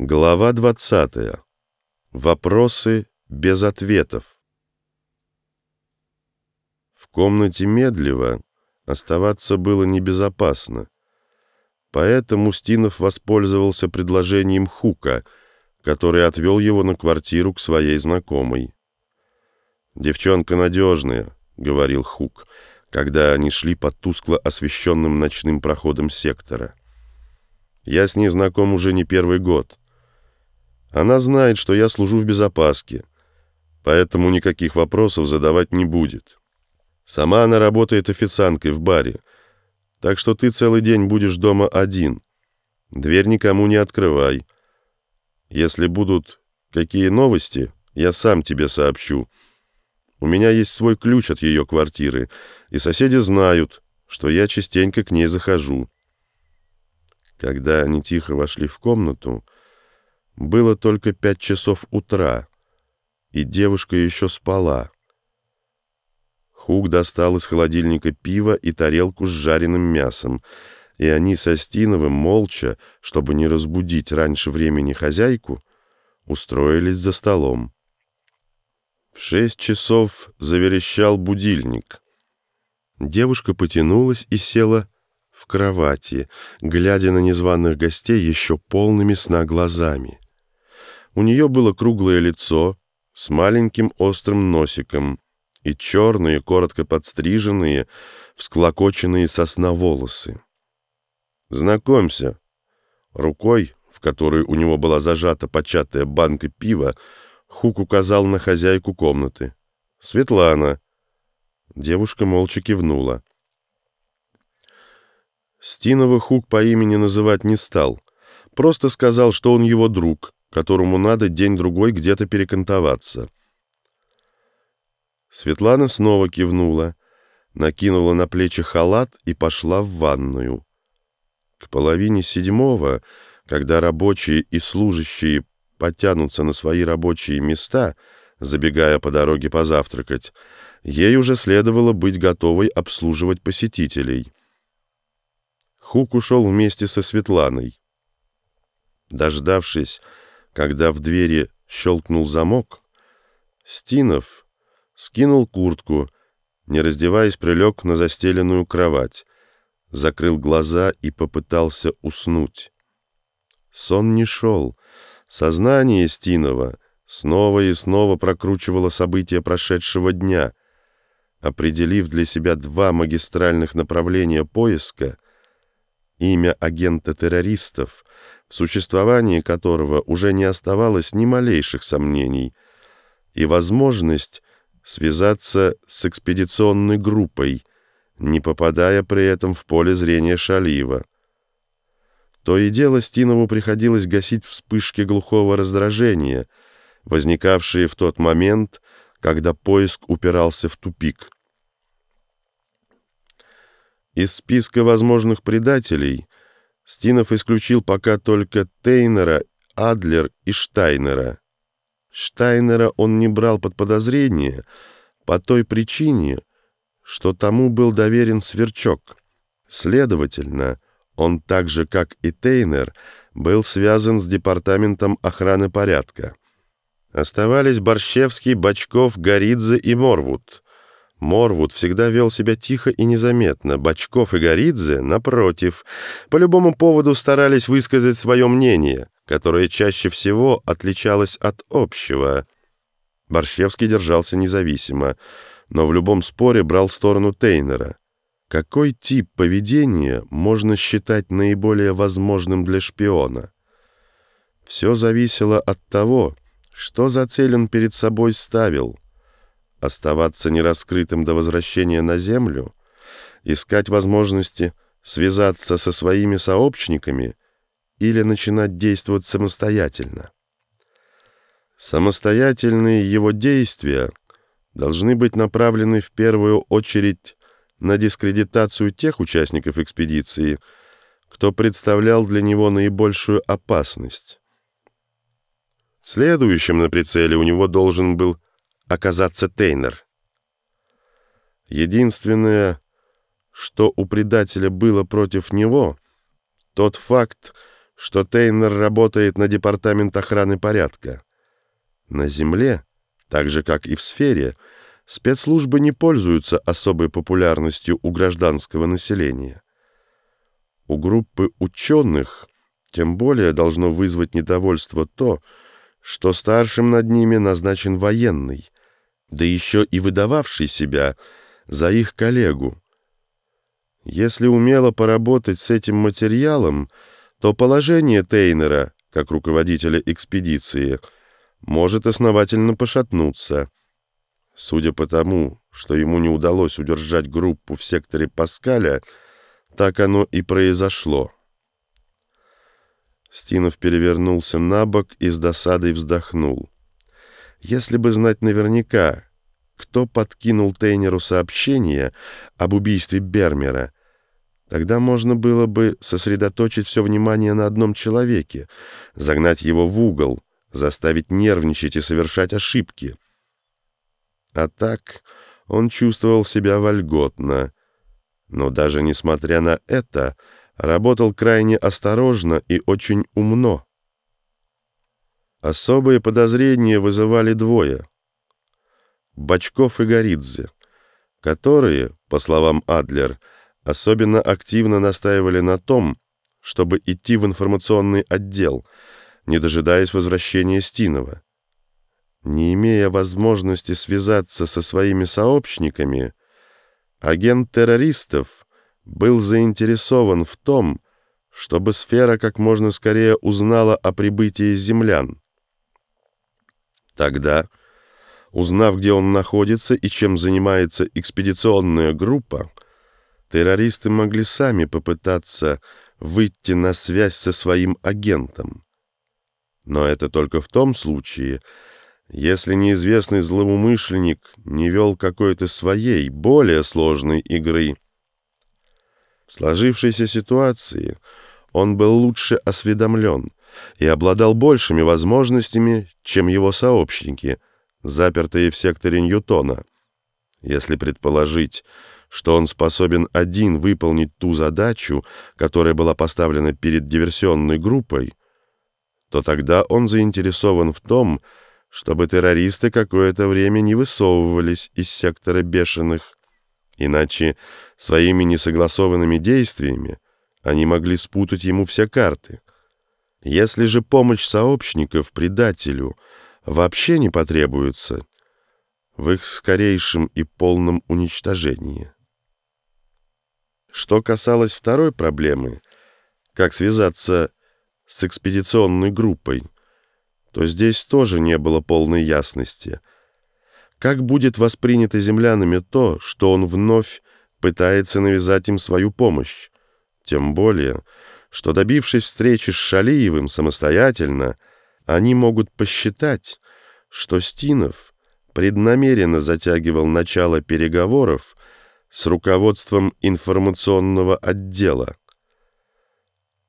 Глава 20. Вопросы без ответов. В комнате медливо оставаться было небезопасно. Поэтому Стинов воспользовался предложением Хука, который отвел его на квартиру к своей знакомой. «Девчонка надежная», — говорил Хук, когда они шли по тускло освещенным ночным проходам сектора. «Я с ней знаком уже не первый год». Она знает, что я служу в безопаске, поэтому никаких вопросов задавать не будет. Сама она работает официанткой в баре, так что ты целый день будешь дома один. Дверь никому не открывай. Если будут какие новости, я сам тебе сообщу. У меня есть свой ключ от ее квартиры, и соседи знают, что я частенько к ней захожу. Когда они тихо вошли в комнату, было только пять часов утра, и девушка еще спала. Хук достал из холодильника пиво и тарелку с жареным мясом, и они со Стиновым молча, чтобы не разбудить раньше времени хозяйку, устроились за столом. В шесть часов заверещал будильник. Девушка потянулась и села в кровати, глядя на незваных гостей еще полными сна глазами. У нее было круглое лицо с маленьким острым носиком и черные, коротко подстриженные, всклокоченные сосна волосы. «Знакомься!» Рукой, в которой у него была зажата початая банка пива, Хук указал на хозяйку комнаты. «Светлана!» Девушка молча кивнула. Стинова Хук по имени называть не стал. Просто сказал, что он его друг, которому надо день-другой где-то перекантоваться. Светлана снова кивнула, накинула на плечи халат и пошла в ванную. К половине седьмого, когда рабочие и служащие потянутся на свои рабочие места, забегая по дороге позавтракать, ей уже следовало быть готовой обслуживать посетителей. Хук ушел вместе со Светланой. Дождавшись, когда в двери щелкнул замок, Стинов скинул куртку, не раздеваясь, прилег на застеленную кровать, закрыл глаза и попытался уснуть. Сон не шел. Сознание Стинова снова и снова прокручивало события прошедшего дня, определив для себя два магистральных направления поиска, имя агента террористов — в существовании которого уже не оставалось ни малейших сомнений, и возможность связаться с экспедиционной группой, не попадая при этом в поле зрения Шалиева. То и дело Стинову приходилось гасить вспышки глухого раздражения, возникавшие в тот момент, когда поиск упирался в тупик. Из списка возможных предателей – Стинов исключил пока только Тейнера, Адлер и Штайнера. Штайнера он не брал под подозрение по той причине, что тому был доверен Сверчок. Следовательно, он так же, как и Тейнер, был связан с Департаментом охраны порядка. Оставались Борщевский, Бочков, Горидзе и Морвуд — Морвуд всегда вел себя тихо и незаметно. Бочков и Горидзе, напротив, по любому поводу старались высказать свое мнение, которое чаще всего отличалось от общего. Борщевский держался независимо, но в любом споре брал сторону Тейнера. Какой тип поведения можно считать наиболее возможным для шпиона? Все зависело от того, что за цель он перед собой ставил — оставаться нераскрытым до возвращения на Землю, искать возможности связаться со своими сообщниками или начинать действовать самостоятельно. Самостоятельные его действия должны быть направлены в первую очередь на дискредитацию тех участников экспедиции, кто представлял для него наибольшую опасность. Следующим на прицеле у него должен был оказаться Тейнер. Единственное, что у предателя было против него, тот факт, что Тейнер работает на департамент охраны порядка. На Земле, так же как и в сфере, спецслужбы не пользуются особой популярностью у гражданского населения. У группы ученых тем более должно вызвать недовольство то, что старшим над ними назначен военный, да еще и выдававший себя за их коллегу. Если умело поработать с этим материалом, то положение Тейнера, как руководителя экспедиции, может основательно пошатнуться. Судя по тому, что ему не удалось удержать группу в секторе Паскаля, так оно и произошло. Стинов перевернулся на бок и с досадой вздохнул. Если бы знать наверняка, кто подкинул Тейнеру сообщение об убийстве Бермера, тогда можно было бы сосредоточить все внимание на одном человеке, загнать его в угол, заставить нервничать и совершать ошибки. А так он чувствовал себя вольготно. Но даже несмотря на это, работал крайне осторожно и очень умно. Особые подозрения вызывали двое — Бачков и Горидзе, которые, по словам Адлер, особенно активно настаивали на том, чтобы идти в информационный отдел, не дожидаясь возвращения Стинова. Не имея возможности связаться со своими сообщниками, агент террористов был заинтересован в том, чтобы сфера как можно скорее узнала о прибытии землян. Тогда, узнав, где он находится и чем занимается экспедиционная группа, террористы могли сами попытаться выйти на связь со своим агентом. Но это только в том случае, если неизвестный злоумышленник не вел какой-то своей, более сложной игры. В сложившейся ситуации он был лучше осведомлен, и обладал большими возможностями, чем его сообщники, запертые в секторе Ньютона. Если предположить, что он способен один выполнить ту задачу, которая была поставлена перед диверсионной группой, то тогда он заинтересован в том, чтобы террористы какое-то время не высовывались из сектора бешеных, иначе своими несогласованными действиями они могли спутать ему все карты. Если же помощь сообщников предателю вообще не потребуется, в их скорейшем и полном уничтожении. Что касалось второй проблемы, как связаться с экспедиционной группой, то здесь тоже не было полной ясности. Как будет воспринято землянами то, что он вновь пытается навязать им свою помощь? Тем более, что, добившись встречи с Шалиевым самостоятельно, они могут посчитать, что Стинов преднамеренно затягивал начало переговоров с руководством информационного отдела.